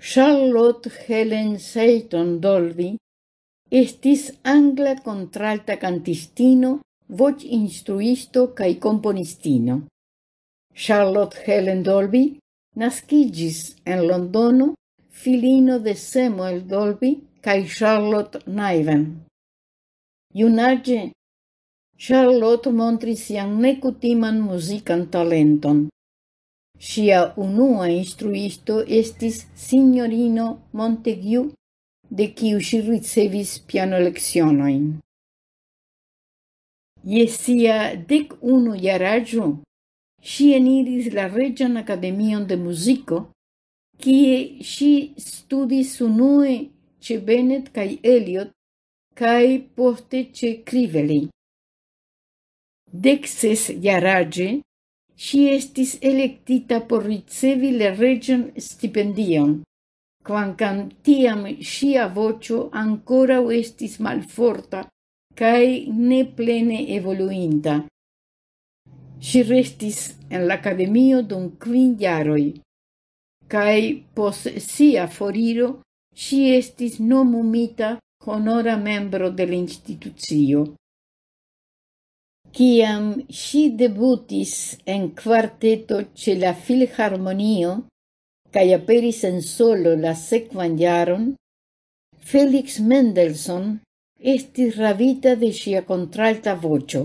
Charlotte Helen Seyton Dolby estis angla contralta cantistino, voc instruisto cae componistino. Charlotte Helen Dolby nascigis en Londono, filino de Samuel Dolby cae Charlotte Niven. Iunage, Charlotte montris sian necutiman musican talenton. Sia unua instruisto estis signorino Montagu, de quiu si ricevis pianolekcionojn. Ie sia dec unu jaraĝo si eniris la Regian Academion de Musico, kie si studis unue ce Bennett cae Eliot cae poste ce Crivelli. Dec ses jaraĝe si estis electita por ricevi le region stipendion, quancam tiam sia vocio ancora estis malforta cae ne plene evoluinta. Si restis en l'academio dum quin jaroi, cae pos sia foriro si estis nomumita honora membro de l'instituzio. Ciam si debutis en quarteto ce la Filharmonio cae aperis en solo la sequan jaron, Felix Mendelssohn estis ravita de sia contralta vocio.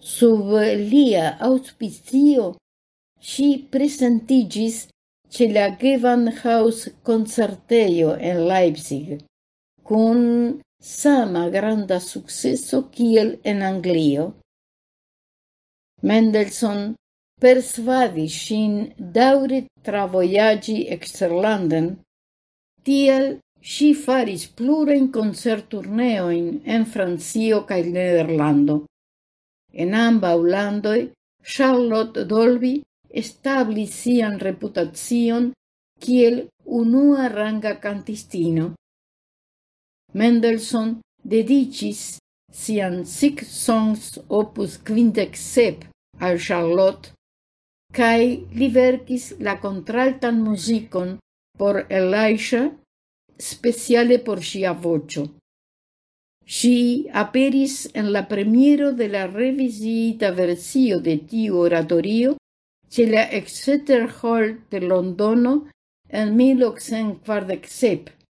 Sub lia auspicio si presentigis ce la Gewandhaus concerteio en Leipzig cun sama granda successo kiel en Anglio. Mendelssohn persvadi sin daure travojaĝi exterlanden, tiel si faris plurajn concerturneoin en Francio kaj Nederlando. En amba landoj Charlotte Dolby establis sian reputacion kiel unua ranga cantistino. Mendelssohn dedicis sian Six Songs opus quindec sep al Charlotte, cae li verkis la contraltan musicon por Elisha, speciale por sia vocio. Si aperis en la premiero de la revisita versio de tiu oratorio ce la Exeter Hall de Londono en 1847.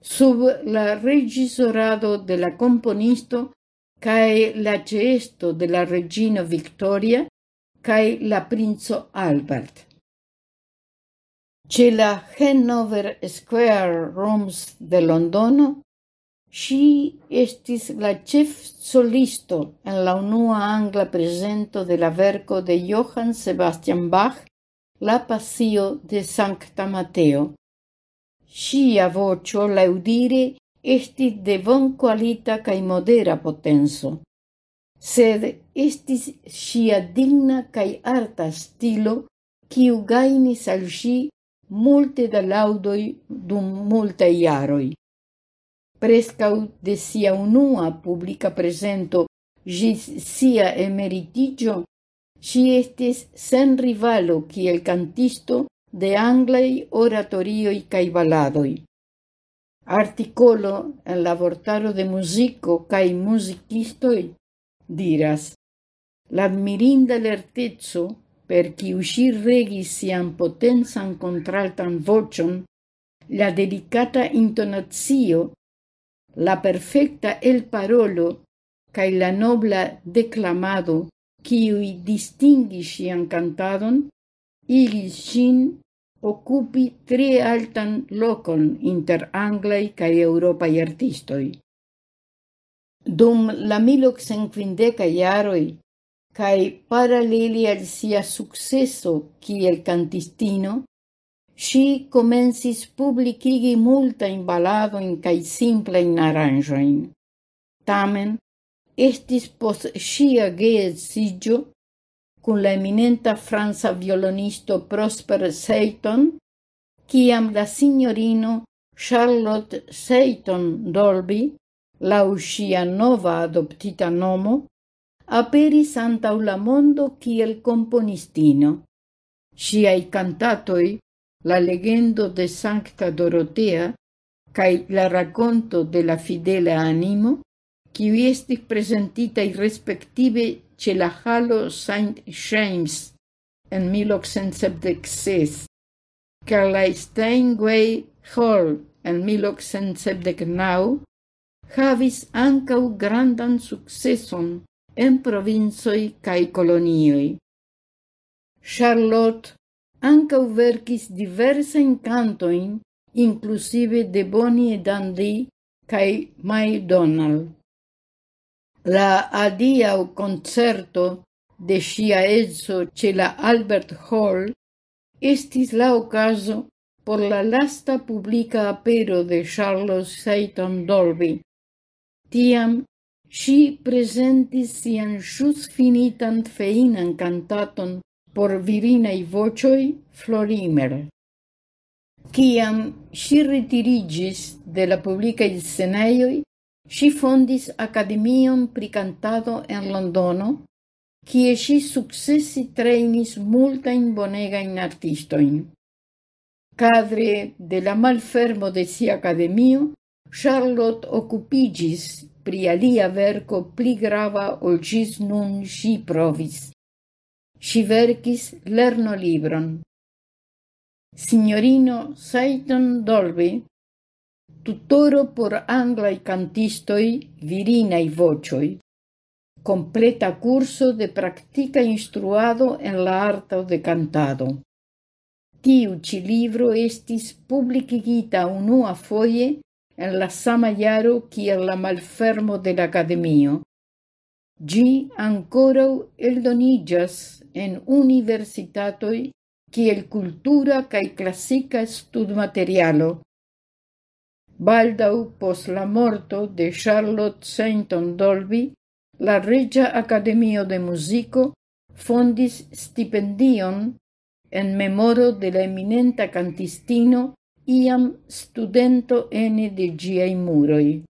Sub la regisorado de la componisto cae la gesto de la regina Victoria cae la princo Albert. Ce la Hanover Square Rooms de Londono, si estis la chef solisto en la unua angla presento de la verco de Johann Sebastian Bach, La Passio de Sancta Mateo. Sia vocio, laudire, estis de bon qualita cae modera potenso, sed estis sia digna cae arta stilo, quiu gainis al si multe da laudoi dum multe iaroi. Prescau de sia unua publica presento gis sia emeritigio, si estis sen rivalo kiel cantisto de anglei oratorioi cae baladoj. Articolo en la vortaro de musico cae musicistoi diras: La lertezzo per chi ŝi regis sian potensan contraltan vocion, la delicata intonazio, la perfecta el parolo, cae la nobla declamado, kiuj distingui sian cantadon, igis sin occupi tre altan locon inter anglai cae europai artistoi. Dum la miloksenquindecaj iaroi, cae paralele al sia successo kiel kantistino, ŝi komencis publikigi in baladojn simple in aranjoin. Tamen, estis pos sia geet sigio cun la eminenta franza violonisto Prosper Seiton, ciam la signorino Charlotte Seiton Dolby, lau uscia nova adoptita nomo, aperis antau la mondo kiel componistino. Siai cantatoi, la legendo de Sancta Dorotea, cae la racconto de la fidele animo, kiuj estis prezentitaj respective ce la halo St. James en 1876 ca la Steinway Hall en 1879 havis ancau grandan successon en provinzoi cae colonioi. Charlotte ancau verkis diversa incantoin, inclusive de Bonnie Dundee cae May Donald. La adia concerto de sia edzo ce la Albert Hall estis la ocaso por la lasta publica apero de Charles Seyton Dolby. Tiam si presentis sian ĵus finitan feinan cantaton por virinei vocioi Florimer. Ciam si retirigis de la publicae sceneioi, Si fondis academion pri cantado en Londono, successi trainis multa in bonega in artistoin. Cadre de la malfermo de si academio, Charlotte occupigis pri alia verco pli grava ol gis nun si provis. Ŝi verkis lernolibron. Signorino Saiton Dolby tutoro por anglai cantistoi virinai vocioi, completa curso de practica instruado en la arto de cantado. Tiu ci libro estis publicigita unua foie en la sama iaro kiel la malfermo de la Academio. Gi ancora eldonigas en universitatoi kiel cultura cae classica studmaterialo, baldau post la morto de Charlotte Sainton Dolby, la Regia Academio de Musico fondis stipendion en memoro de la eminenta cantistino iam studento ene de giai muroi.